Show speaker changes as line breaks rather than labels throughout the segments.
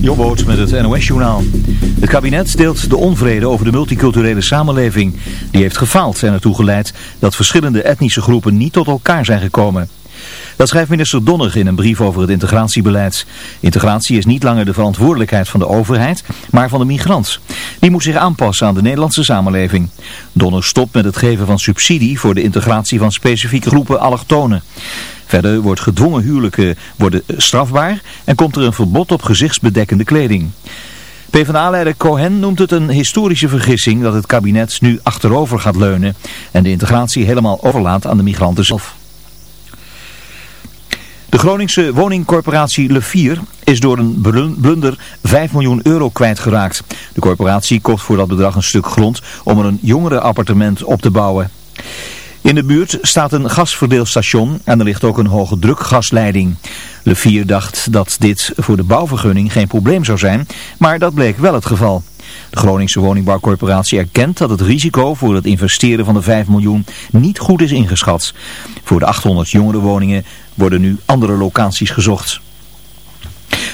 Jobboot met het NOS-journaal. Het kabinet deelt de onvrede over de multiculturele samenleving. Die heeft gefaald en ertoe geleid dat verschillende etnische groepen niet tot elkaar zijn gekomen. Dat schrijft minister Donner in een brief over het integratiebeleid. Integratie is niet langer de verantwoordelijkheid van de overheid, maar van de migrant. Die moet zich aanpassen aan de Nederlandse samenleving. Donner stopt met het geven van subsidie voor de integratie van specifieke groepen allochtonen. Verder wordt gedwongen huwelijken worden strafbaar en komt er een verbod op gezichtsbedekkende kleding. PvdA-leider Cohen noemt het een historische vergissing dat het kabinet nu achterover gaat leunen en de integratie helemaal overlaat aan de migranten zelf. De Groningse woningcorporatie Le Vier is door een blunder 5 miljoen euro kwijtgeraakt. De corporatie kocht voor dat bedrag een stuk grond om er een jongerenappartement op te bouwen. In de buurt staat een gasverdeelstation en er ligt ook een hoge drukgasleiding. Le Vier dacht dat dit voor de bouwvergunning geen probleem zou zijn, maar dat bleek wel het geval. De Groningse woningbouwcorporatie erkent dat het risico voor het investeren van de 5 miljoen niet goed is ingeschat. Voor de 800 woningen worden nu andere locaties gezocht.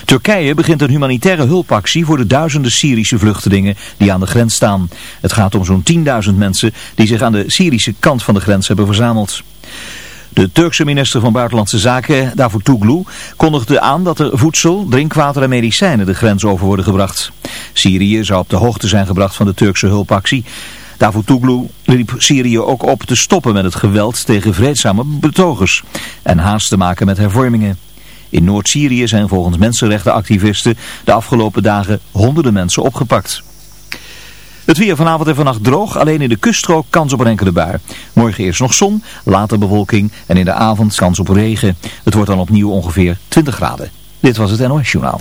Turkije begint een humanitaire hulpactie voor de duizenden Syrische vluchtelingen die aan de grens staan. Het gaat om zo'n 10.000 mensen die zich aan de Syrische kant van de grens hebben verzameld. De Turkse minister van Buitenlandse Zaken, Davutoglu, kondigde aan dat er voedsel, drinkwater en medicijnen de grens over worden gebracht. Syrië zou op de hoogte zijn gebracht van de Turkse hulpactie. Davutoglu riep Syrië ook op te stoppen met het geweld tegen vreedzame betogers en haast te maken met hervormingen. In Noord-Syrië zijn volgens mensenrechtenactivisten de afgelopen dagen honderden mensen opgepakt. Het weer vanavond en vannacht droog, alleen in de kuststrook kans op een enkele bui. Morgen eerst nog zon, later bewolking en in de avond kans op regen. Het wordt dan opnieuw ongeveer 20 graden. Dit was het NOS Journaal.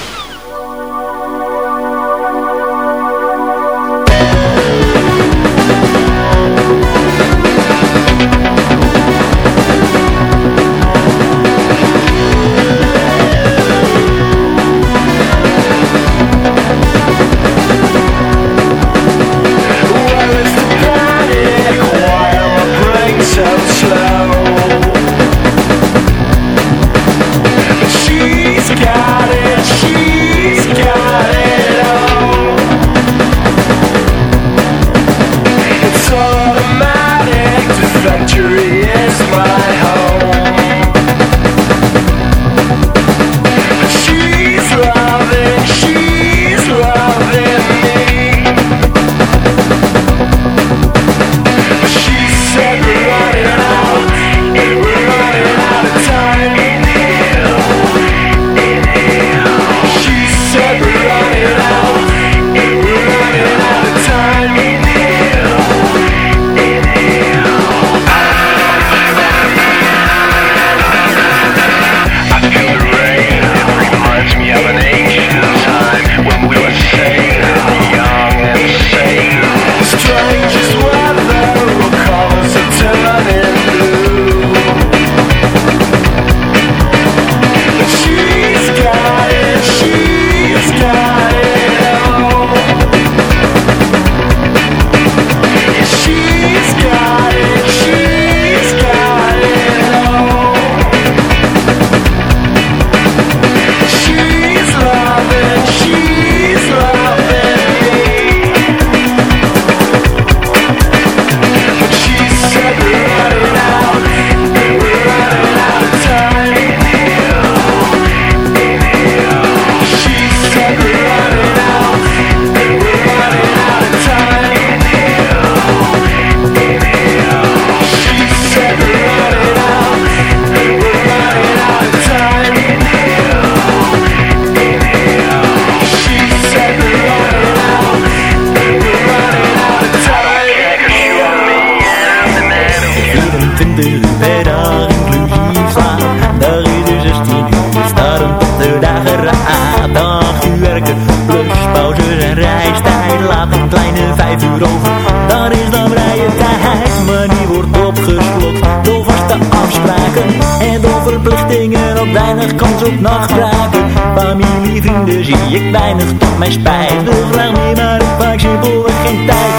Nachtbraken Familie, vrienden zie ik weinig tot mijn spijt. Wil graag meer, maar ik vaak simpelweg geen tijd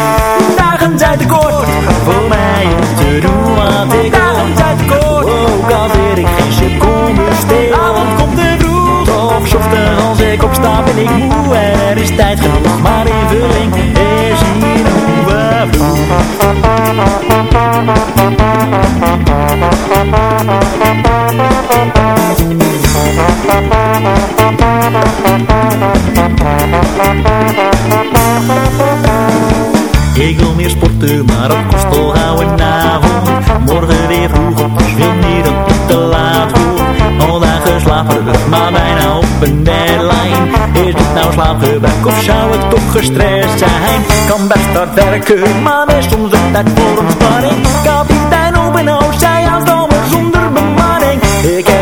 Ik wil meer sporten, maar dat kost al gauw een avond Morgen weer vroeg op, wil niet dat het te laat wordt Al dagen slaperig, maar bijna op een deadline. Is dit nou slaapgebrek of zou ik toch gestrest zijn? Kan best hard werken, maar er is soms ook tijd voor ontspanning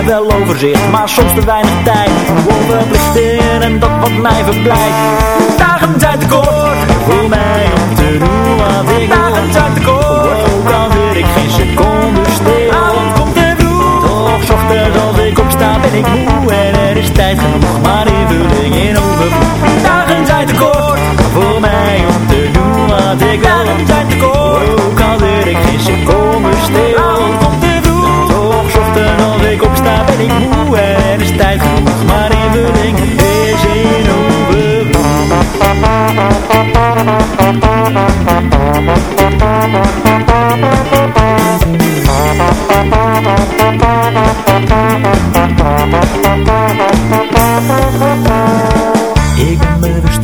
wel overzicht, maar soms te weinig tijd. Om verplichtingen en dat wat mij verblijft Dagen zijn te kort voor mij om te doen wat ik Dagen zijn kort, ook al wil ik geen seconde stil. Avond komt te vroeg, toch ochtends als ik opsta ben ik moe. En er is tijd genoeg, maar invulling in overvloed. Dagen zijn te kort voor mij om te doen wat ik wil Dagen zijn te kort, ook al wil ik geen seconde stil als ik opsta ben ik moe En er is tijd genoeg, maar invulling is in overvloed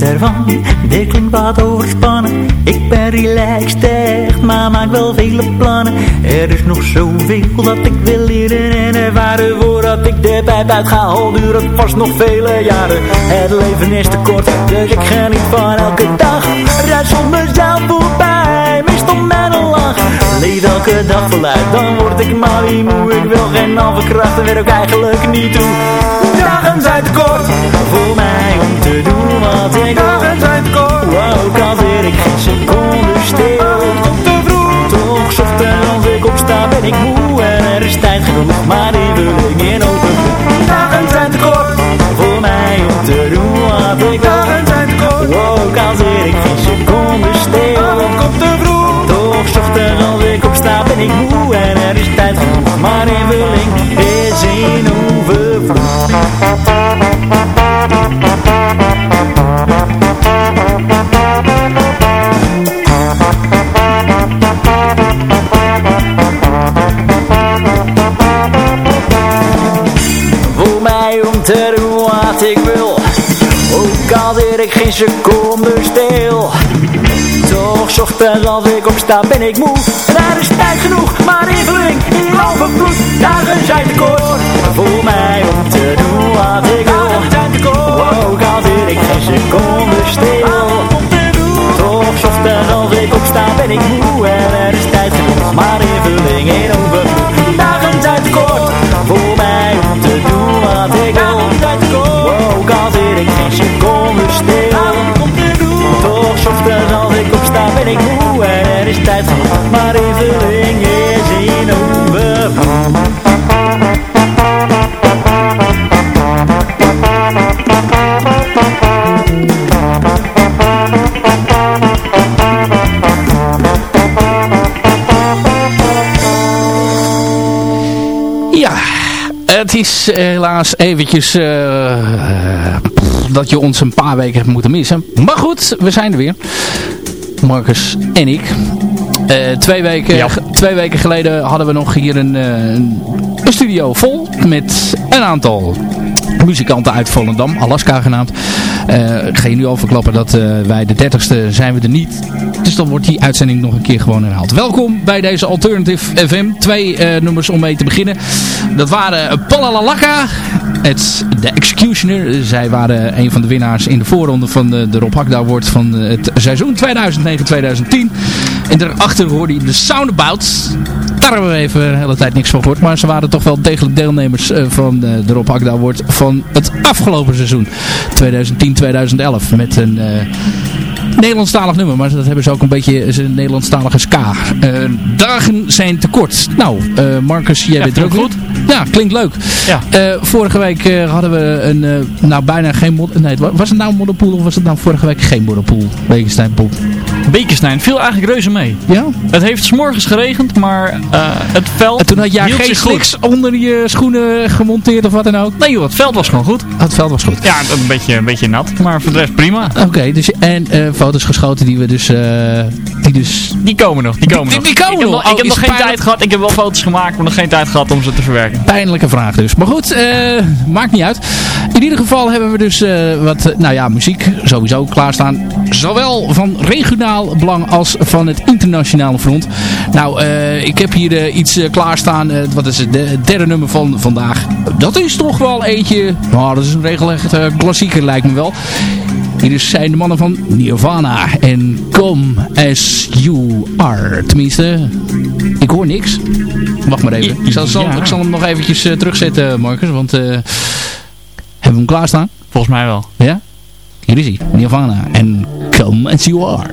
ervan, dit klinkt wat overspannen. Ik ben relaxed echt, maar maak wel vele plannen. Er is nog zoveel dat ik wil leren en ervaren Voordat ik de pijp uit ga, al duurt het vast nog vele jaren. Het leven is te kort, dus ik geniet van elke dag. Reis op mezelf elke dag voluit, dan word ik maar moe Ik wil geen halve kracht en weer ook eigenlijk niet toe. Dagen zijn te kort voor mij om te doen wat ik Dagen zijn te kort, wow, kan weer ik geen seconde stil. Komt te vroeg, toch ochtend als ik opsta ben ik moe. En er is tijd genoeg, maar die wil ik Ochtends als ik opsta ben ik moe. Er is tijd genoeg, maar invulling in overvloed Dagen zijn te kort Voor mij om te doen wat ik wil. Zijn te kort Ook al zit ik geen seconde stil. Toch ochtends als ik opsta ben ik moe is
helaas eventjes eh, eh, dat je ons een paar weken hebt moeten missen. Maar goed, we zijn er weer. Marcus en ik. Eh, twee, weken, twee weken geleden hadden we nog hier een, een studio vol met een aantal muzikanten uit Volendam, Alaska genaamd. Eh, ga je nu al verklappen dat eh, wij de 30ste zijn we er niet. Dus dan wordt die uitzending nog een keer gewoon herhaald. Welkom bij deze Alternative FM. Twee eh, nummers om mee te beginnen. Dat waren Palalaka, het The Executioner. Zij waren een van de winnaars in de voorronde van de, de Rob Hakda Award van het seizoen 2009-2010. En daarachter hoorde je de Soundabouts. Daar hebben we even de hele tijd niks van gehoord. Maar ze waren toch wel degelijk deelnemers eh, van eh, de Rob Hakda Award van het afgelopen seizoen. 2010-2011. Met een... eh, Nederlandstalig nummer, maar dat hebben ze ook een beetje een Nederlandstalige ska. Uh, dagen zijn te kort. Nou, uh, Marcus, jij
ja,
bent er ook
goed.
Ja, klinkt leuk.
Ja.
Uh, vorige week hadden we een, nou bijna geen mod nee, was het nou een modderpoel of was het nou vorige week geen modderpoel? Bekenstein poel.
Bekenstein viel eigenlijk reuze mee.
Ja?
Het heeft s'morgens geregend, maar het veld
En toen had jij geen sliks onder je schoenen gemonteerd of wat dan ook?
Nee joh, het veld was gewoon goed.
het veld was goed.
Ja, een beetje, een beetje nat, maar voor de rest prima.
Oké, dus en uh, foto's geschoten die we dus, uh, die dus...
Die komen nog, die komen
die,
nog.
Die komen
ik heb
nog.
nog, ik heb nog geen tijd gehad, ik heb wel foto's gemaakt, maar nog geen tijd gehad om ze te verwerken.
Pijnlijke vraag dus. Maar goed, maakt niet uit. In ieder geval hebben we dus wat, nou ja, muziek sowieso klaarstaan. Zowel van regionaal belang als van het internationale front. Nou, ik heb hier iets klaarstaan. wat is het de derde nummer van vandaag? Dat is toch wel eentje, nou dat is een regelrecht klassieker lijkt me wel. Hier zijn de mannen van Nirvana en Come As You Are. Tenminste, ik hoor niks. Wacht maar even. Ik zal, ja. ik zal hem nog eventjes terugzetten, Marcus. Want uh, hebben we hem klaarstaan?
Volgens mij wel.
Ja? Hier is hij. Nirvana en Come As You Are.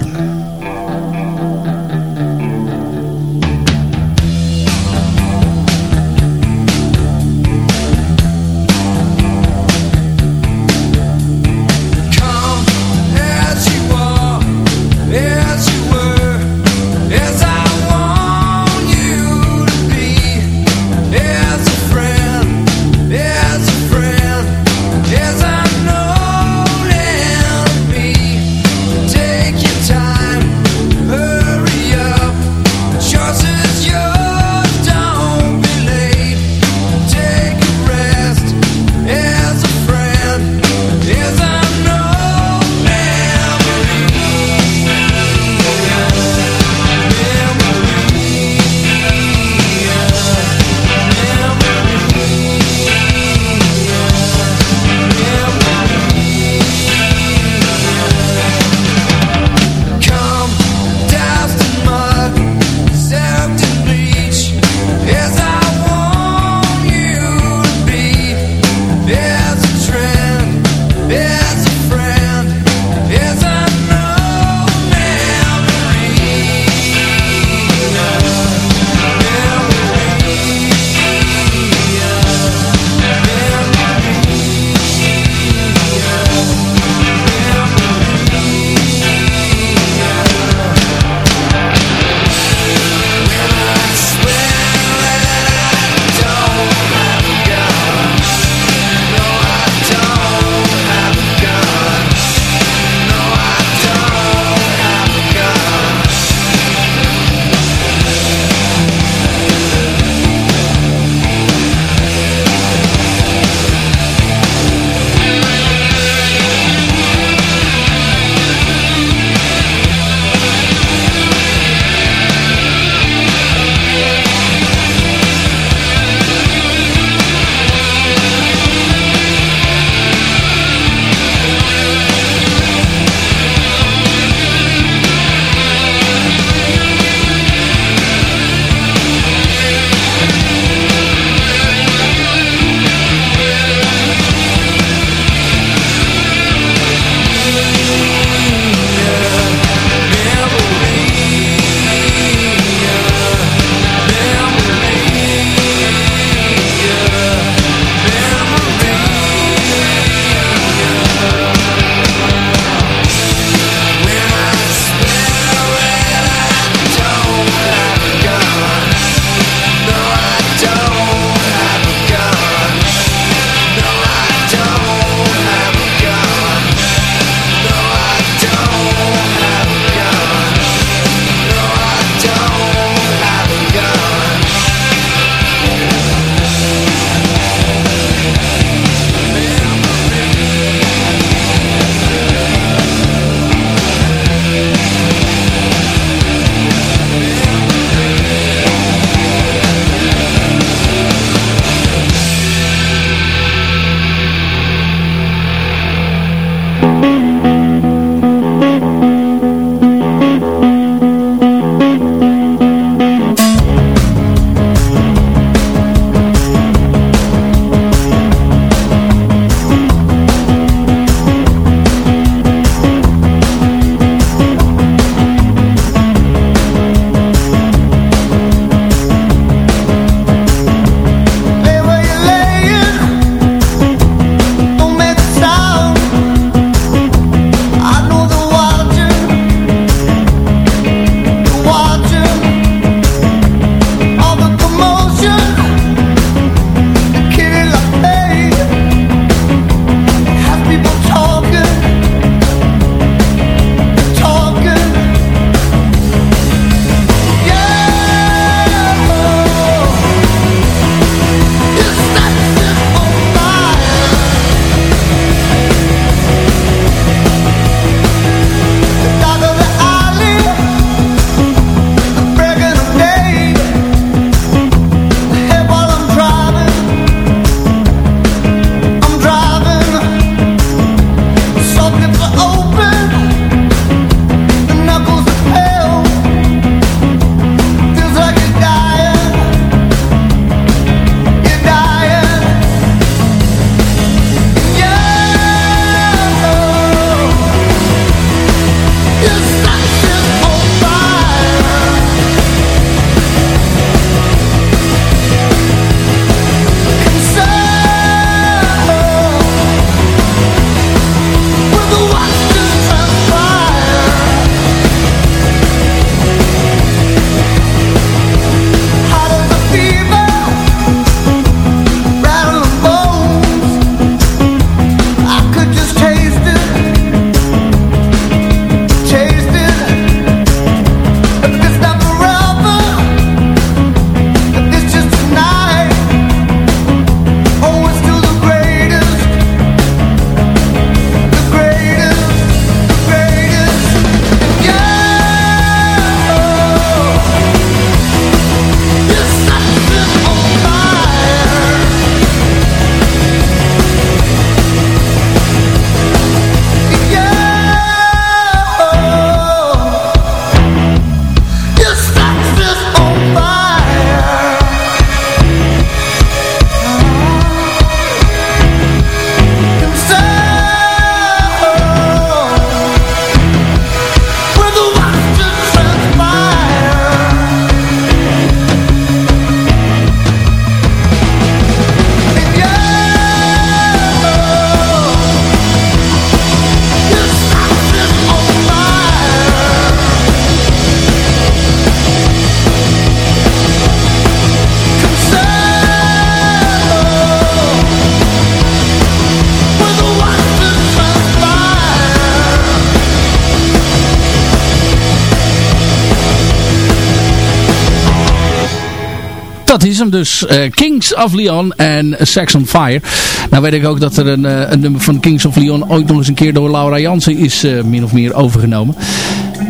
Dus. Kings of Leon en Sex on Fire. Nou weet ik ook dat er een, een nummer van Kings of Leon ooit nog eens een keer door Laura Jansen is min of meer overgenomen.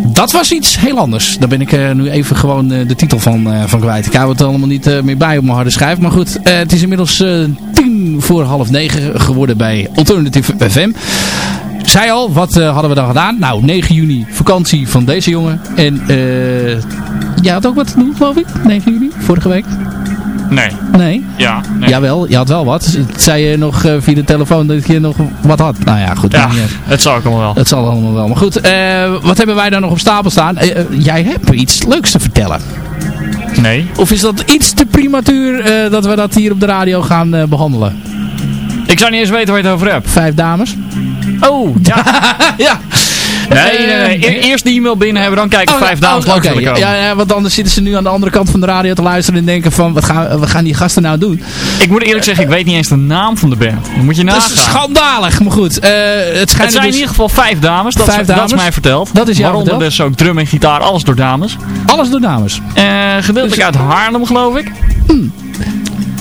Dat was iets heel anders. Daar ben ik nu even gewoon de titel van, van kwijt. Ik hou het allemaal niet meer bij op mijn harde schijf. Maar goed, het is inmiddels tien voor half negen geworden bij Alternative FM. Zij al, wat hadden we dan gedaan? Nou, 9 juni vakantie van deze jongen. En uh, jij had ook wat te doen, geloof ik? 9 juni, vorige week.
Nee.
Nee?
Ja. Nee.
Jawel, je had wel wat. Zei je nog uh, via de telefoon dat je nog wat had? Nou ja, goed.
Ja, het zal ook allemaal wel.
Het zal allemaal wel. Maar goed, uh, wat hebben wij daar nog op stapel staan? Uh, jij hebt iets leuks te vertellen.
Nee.
Of is dat iets te prematuur dat we dat hier op de radio gaan behandelen?
Ik zou niet eens weten waar je het over hebt.
Vijf dames.
Oh, ja.
ja.
Nee, nee, nee. E eerst de e-mail binnen hebben, dan kijken of oh, vijf dames oh, okay.
ja, ja, want anders zitten ze nu aan de andere kant van de radio te luisteren en denken van, wat gaan, wat gaan die gasten nou doen?
Ik moet eerlijk zeggen, ik weet niet eens de naam van de band. Dan moet je nagaan.
Dat is schandalig, maar goed. Uh, het,
het zijn dus in ieder geval vijf dames, dat, vijf is, dames. dat is mij verteld.
Dat is
Waaronder
verteld.
dus ook drum en gitaar, alles door dames.
Alles door dames.
Uh, gedeeltelijk dus... uit Haarlem, geloof ik.
Hmm.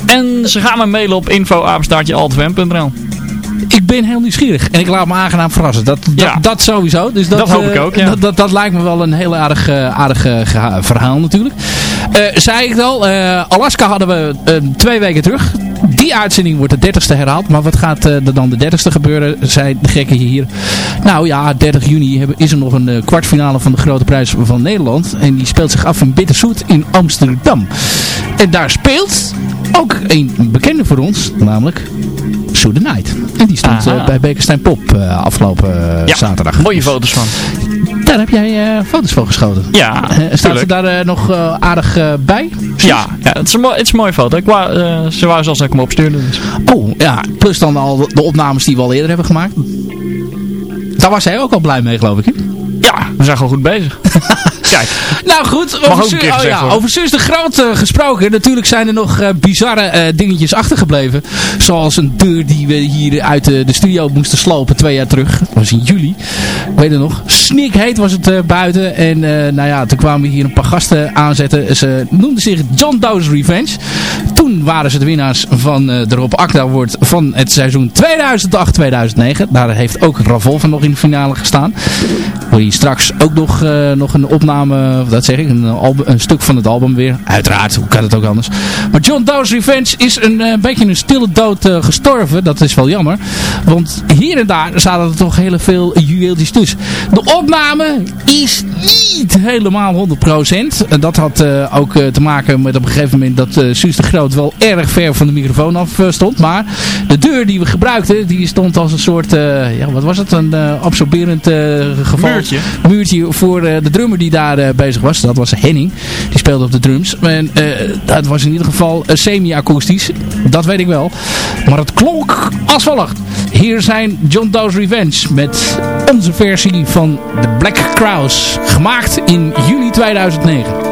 En ze gaan me mailen op info.altwm.nl
ik ben heel nieuwsgierig. En ik laat me aangenaam verrassen. Dat, dat,
ja.
dat sowieso. Dus dat,
dat hoop ik ook, ja.
dat, dat, dat, lijkt me wel een heel aardig, uh, aardig uh, verhaal natuurlijk. Zei ik al, Alaska hadden we twee weken terug. Die uitzending wordt de dertigste herhaald. Maar wat gaat er dan de dertigste gebeuren? Zei de gekken hier. Nou ja, 30 juni is er nog een kwartfinale van de Grote Prijs van Nederland. En die speelt zich af in Bitterzoet in Amsterdam. En daar speelt ook een bekende voor ons. Namelijk Sue the Night. En die stond uh, bij Bekenstein Pop uh, afgelopen
ja,
zaterdag.
mooie foto's van.
Daar heb jij foto's van geschoten.
Ja,
Staat ze daar nog aardig bij?
Ja, ja, het, is een het is een mooie foto. Ik wou, ze wou zelfs dat ik hem opstuurde. Dus.
Oh, ja. Plus dan al de opnames die we al eerder hebben gemaakt. Daar was hij ook al blij mee, geloof ik. Hè?
Ja, we zijn gewoon goed bezig. Kijk.
Nou goed, over, Su oh, ja, over Suus de Groot uh, gesproken. Natuurlijk zijn er nog uh, bizarre uh, dingetjes achtergebleven. Zoals een deur die we hier uit de studio moesten slopen twee jaar terug. Dat was in juli. Ik weet het nog. Snikheet was het buiten. En nou ja, toen kwamen we hier een paar gasten aanzetten. Ze noemden zich John Doe's Revenge. Waren ze de winnaars van de Rob Akda Award van het seizoen 2008-2009. Daar heeft ook Ravolver nog in de finale gestaan. Hoor je straks ook nog, nog een opname dat zeg ik, een, album, een stuk van het album weer. Uiteraard, hoe kan het ook anders. Maar John Doe's Revenge is een, een beetje een stille dood uh, gestorven. Dat is wel jammer. Want hier en daar zaten er toch heel veel juweeltjes tussen. De opname is niet helemaal 100%. En dat had uh, ook uh, te maken met op een gegeven moment dat uh, Suus de Groot wel erg ver van de microfoon af stond. Maar de deur die we gebruikten, die stond als een soort, ja wat was het, een absorberend geval.
Muurtje.
Muurtje voor de drummer die daar uh, bezig was. Dat was Henning. Die speelde op de drums. En uh, dat was in ieder geval uh, semi-akoestisch. Dat weet ik wel. Maar het klonk als volgt. Hier zijn John Doe's Revenge met onze versie van The Black Crowes. Gemaakt in juli 2009.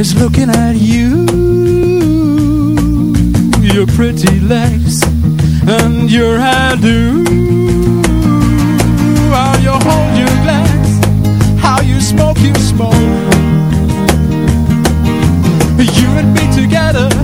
Is looking at you Your pretty legs and your hairdo. How you hold your glass How you smoke, you smoke. You and me together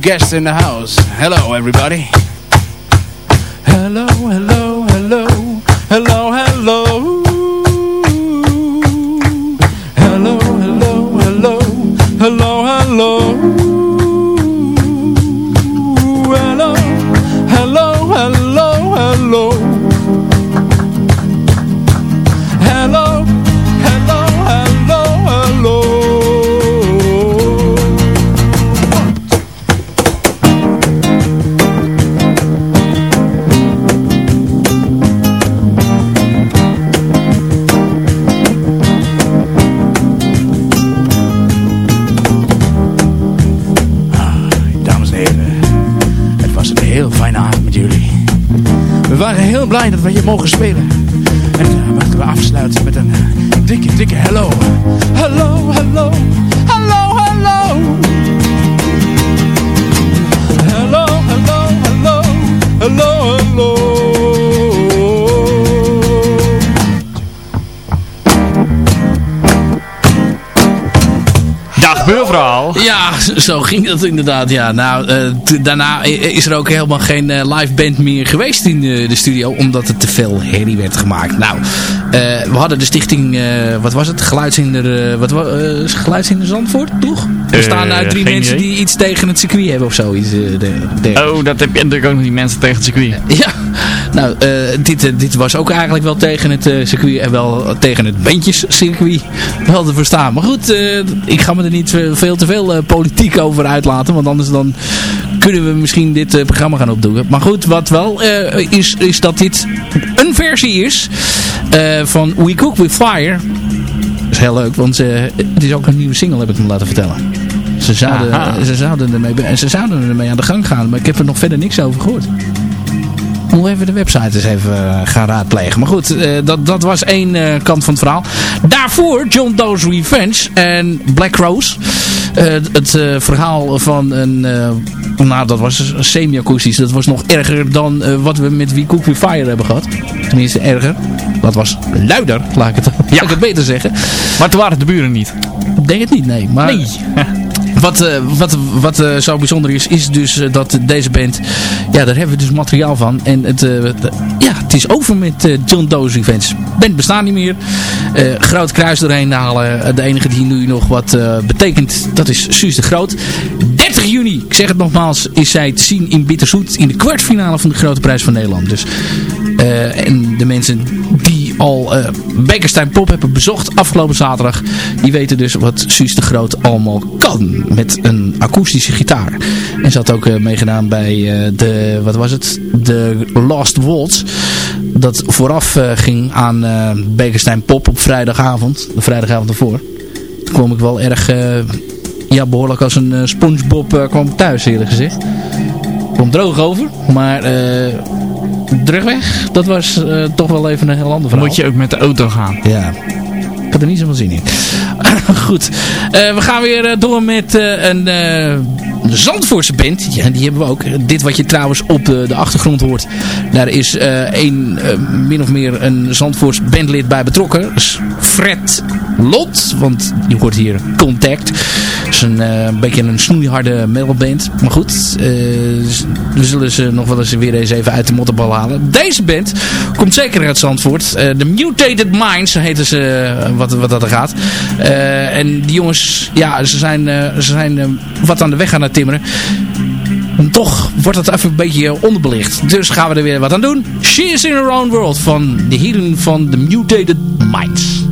Oh, a new guest in the house. Hello, everybody. Hello, hello, hello, mogen spelen. En uh, mochten we afsluiten met een eh, dikke, dikke hello.
Ja, zo ging dat inderdaad. Ja. Nou, eh, daarna is er ook helemaal geen eh, live band meer geweest in de, de studio. Omdat er te veel herrie werd gemaakt. Nou, eh, we hadden de stichting, eh, wat was het? Geluidshinder, eh, wat, wa- eh, Geluidshinder Zandvoort, toch? We
Eh,
staan uit drie mensen
idee.
die iets tegen het circuit hebben of zoiets. eh, de.
Oh, dat heb je natuurlijk ook nog die mensen tegen het circuit.
Ja, nou, eh, dit, eh, dit was ook eigenlijk wel tegen het eh, circuit en wel tegen het bandjescircuit wel te verstaan. Maar goed, ik ga me er niet veel te veel politiek over uitlaten, want anders dan kunnen we misschien dit programma gaan opdoen. Maar goed, wat wel is, is dat dit een versie is van We Cook With Fire. is heel leuk, want het is ook een nieuwe single, heb ik hem laten vertellen. Ze zouden, ze, zouden ermee, en ze zouden ermee aan de gang gaan, maar ik heb er nog verder niks over gehoord. Moet even de website eens even eh, gaan raadplegen. Maar goed, uh, dat, dat was één uh, kant van het verhaal. Daarvoor John Doe's Revenge en Black Rose. het verhaal van een... nou, dat was semi-akoestisch. Dat was nog erger dan wat we met We Cook We Fire hebben gehad. Tenminste, erger. Dat was luider, laat ik het, ja. laat ik het beter zeggen.
Maar toen waren de buren niet.
Ik denk het niet, nee. Maar,
nee.
Wat, uh, wat, wat uh, zo bijzonder is, is dus uh, dat deze band, ja, daar hebben we dus materiaal van. En het, ja, het is over met John Doe's Events. Band bestaat niet meer. groot kruis doorheen halen. De enige die nu nog wat betekent, dat is Suus de Groot. 30 juni, ik zeg het nogmaals, is zij te zien in Bitterzoet in de kwartfinale van de Grote Prijs van Nederland. Dus, en de mensen die al uh, Pop hebben bezocht afgelopen zaterdag. Die weten dus wat Suus de Groot allemaal kan. Met een akoestische gitaar. En ze had ook uh, meegedaan bij uh, de, wat was het? De Lost Waltz. Dat vooraf ging aan Bekerstein Pop op vrijdagavond. De vrijdagavond ervoor. Toen kwam ik wel erg, ja behoorlijk als een Spongebob kwam thuis eerlijk gezegd. Kwam droog over. Maar terugweg, dat was uh, toch wel even een heel ander verhaal.
Moet je ook met de auto gaan.
Ja, ik had er niet zoveel zin in. Goed, uh, we gaan weer uh, door met een Zandvoortse band. Ja, die hebben we ook. Dit wat je trouwens op de, de achtergrond hoort. Daar is een, min of meer een Zandvoorts bandlid bij betrokken. Fred Lot. Want je hoort hier Contact een, uh, een beetje een snoeiharde metalband. Maar goed, uh, we zullen ze nog wel eens weer eens even uit de motterbal halen. Deze band komt zeker uit Zandvoort. Uh, de Mutated Minds heten ze wat, wat dat er gaat. en die jongens, ja, ze zijn, ze zijn wat aan de weg aan het timmeren. En toch wordt het even een beetje onderbelicht. Dus gaan we er weer wat aan doen. She is in her own world van de heren van The Mutated Minds.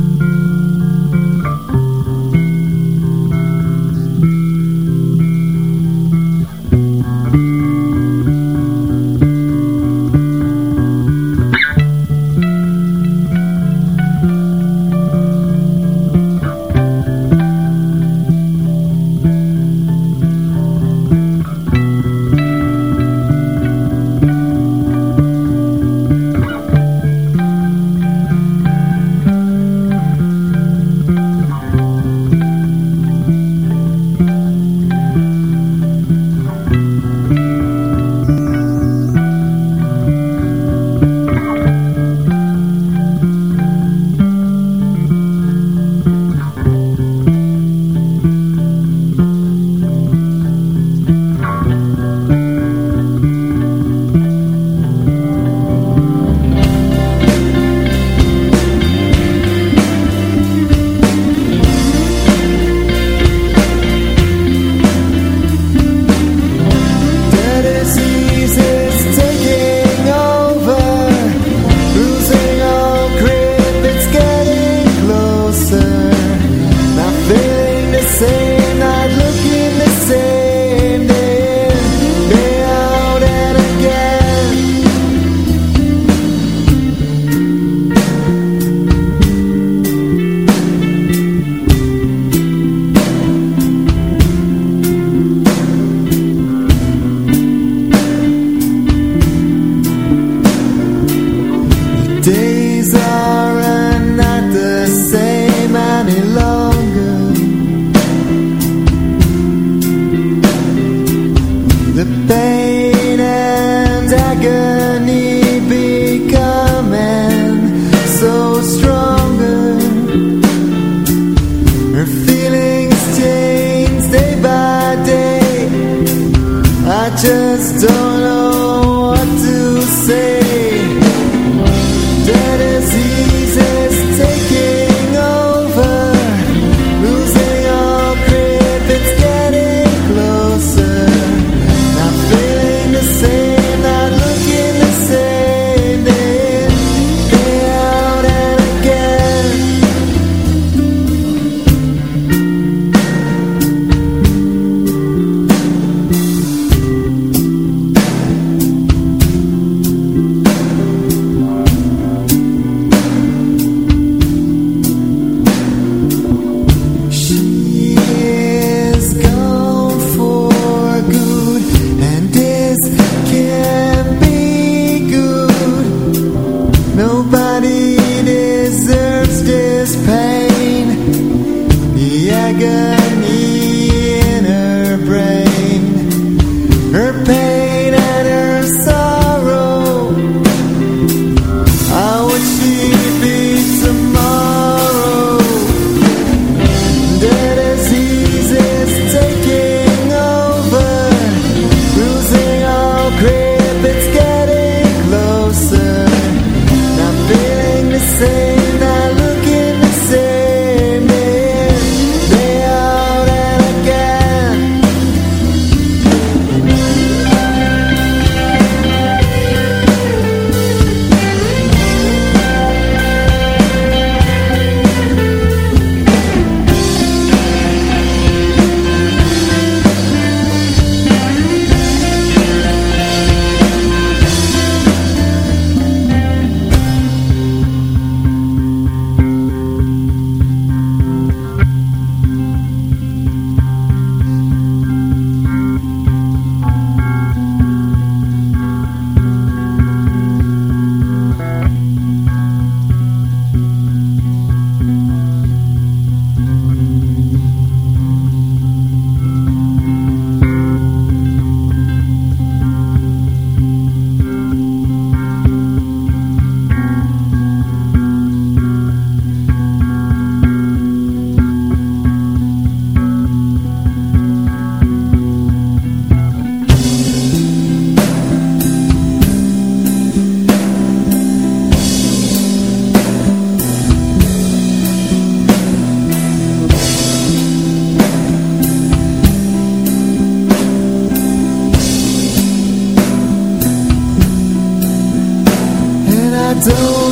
do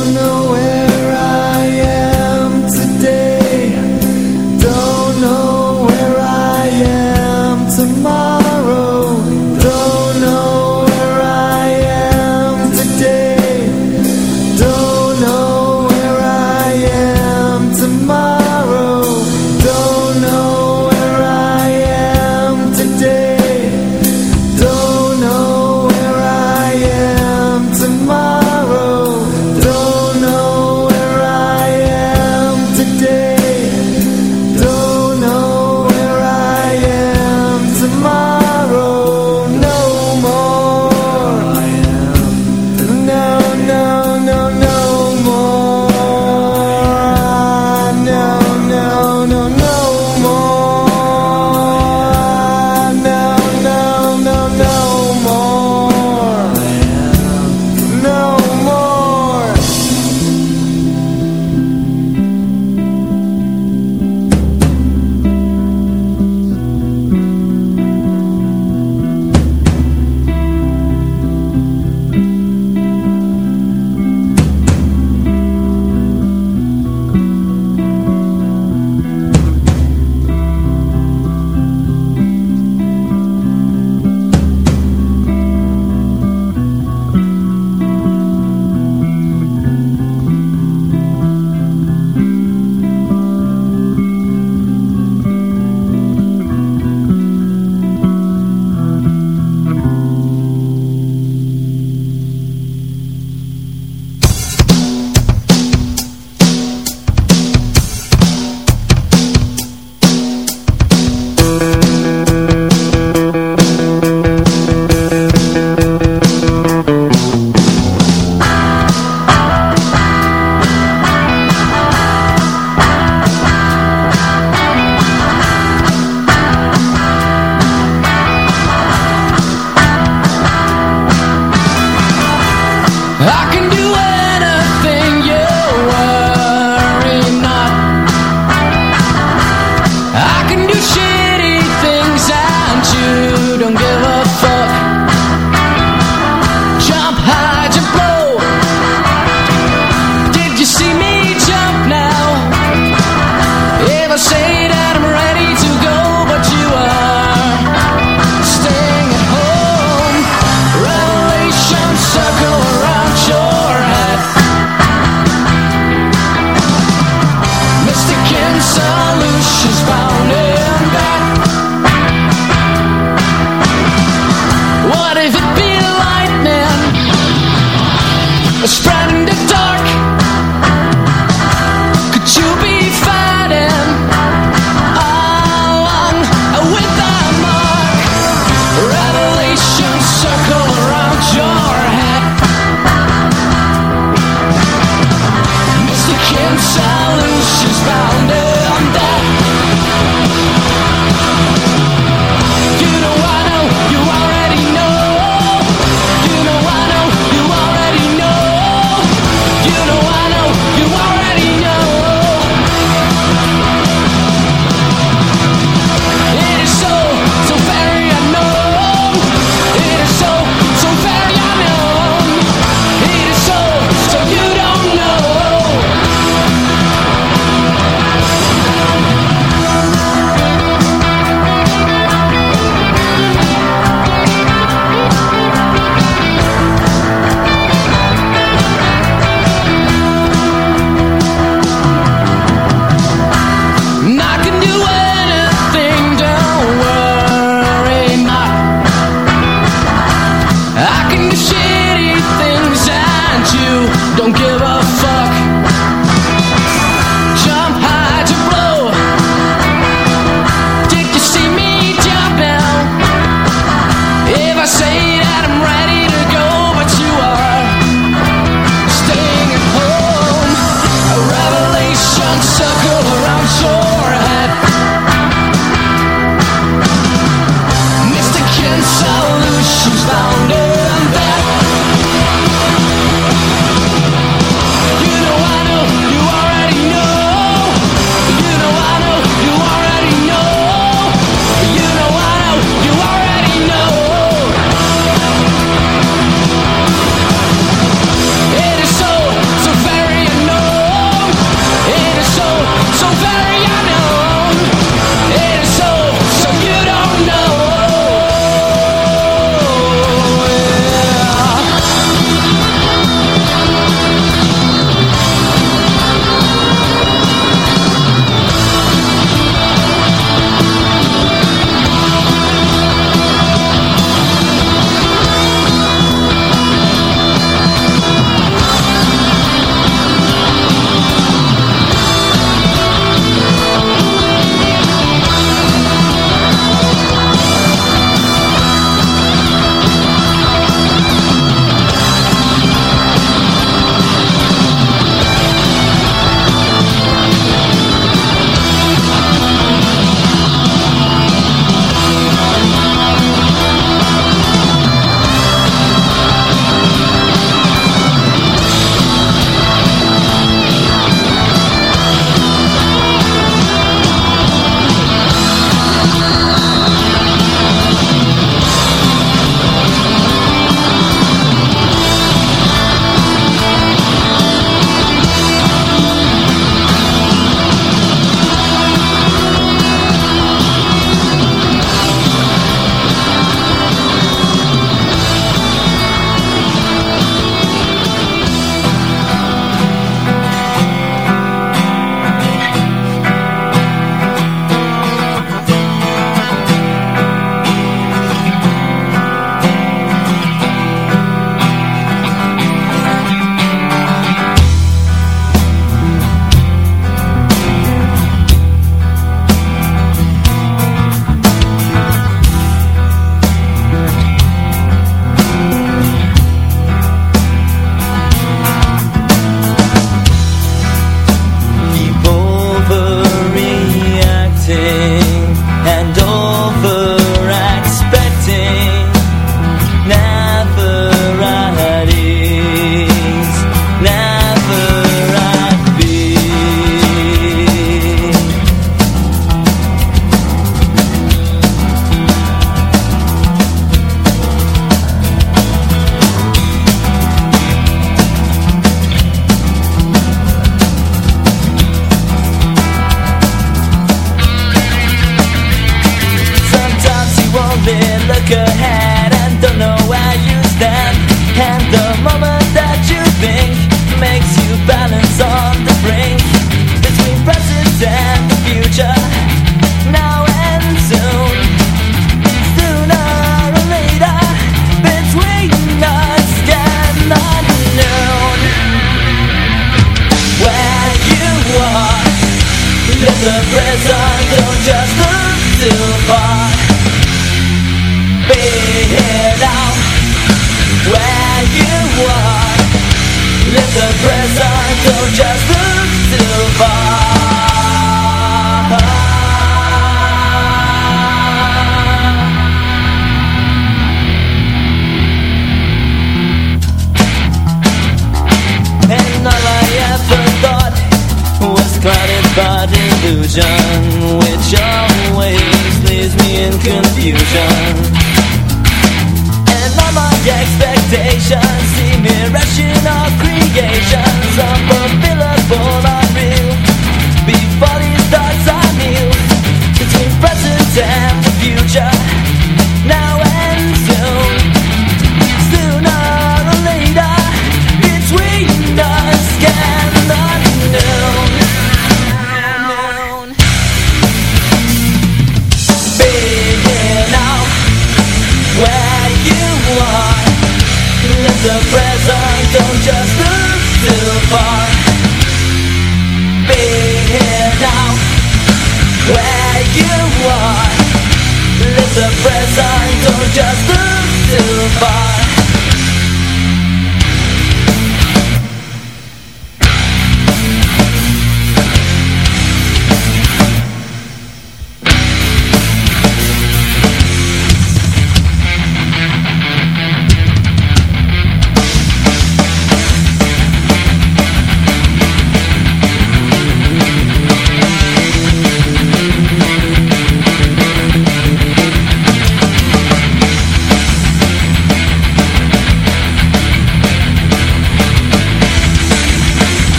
the present or just look too far.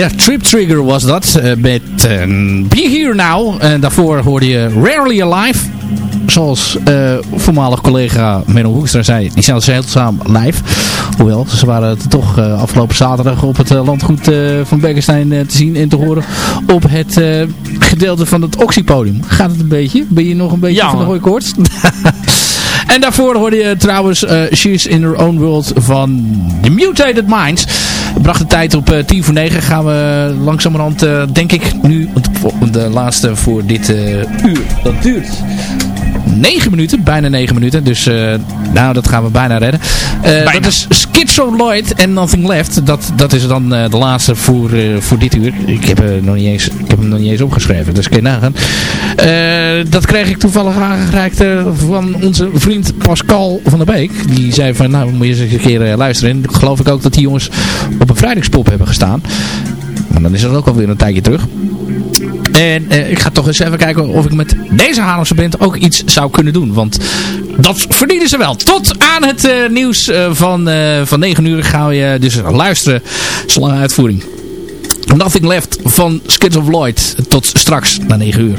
Ja, Trip Trigger was dat. eh, met eh, Be Here Now. En daarvoor hoorde je Rarely Alive. Zoals eh, voormalig collega Menno Hoekstra zei. Die zijn zeldzaam live. Hoewel, ze waren toch afgelopen zaterdag op het landgoed van Bekenstein eh, te zien en te horen. Op het gedeelte van het Oxypodium. Gaat het een beetje? Ben je nog een beetje
Ja,
van de hooikoorts? En daarvoor hoorde je trouwens eh, She's in Her Own World van The Mutated Minds. Bracht de tijd op eh 10 voor 9. Gaan we langzamerhand, eh, denk ik, nu de laatste voor dit eh, uur. Dat duurt 9 minuten, bijna 9 minuten. Dus eh, nou, dat gaan we bijna redden. Eh, dat is Schizoid en Nothing Left. Dat, dat is dan eh, de laatste voor, voor dit uur. Ik heb, nog niet eens, ik heb hem nog niet eens opgeschreven, dus kun je nagaan. Dat kreeg ik toevallig aangereikt van onze vriend Pascal van der Beek. Die zei van, nou moet je eens een keer luisteren. En geloof ik ook dat die jongens op een vrijdagspop hebben gestaan. Maar dan is dat ook alweer een tijdje terug. En eh, ik ga toch eens even kijken of ik met deze Haarlemse band ook iets zou kunnen doen. Want dat verdienen ze wel. Tot aan het eh, nieuws eh, van, van 9 uur gaan we dus luisteren. Zo'n lange uitvoering. Nothing Left van Skids of Lloyd. Tot straks na 9 uur.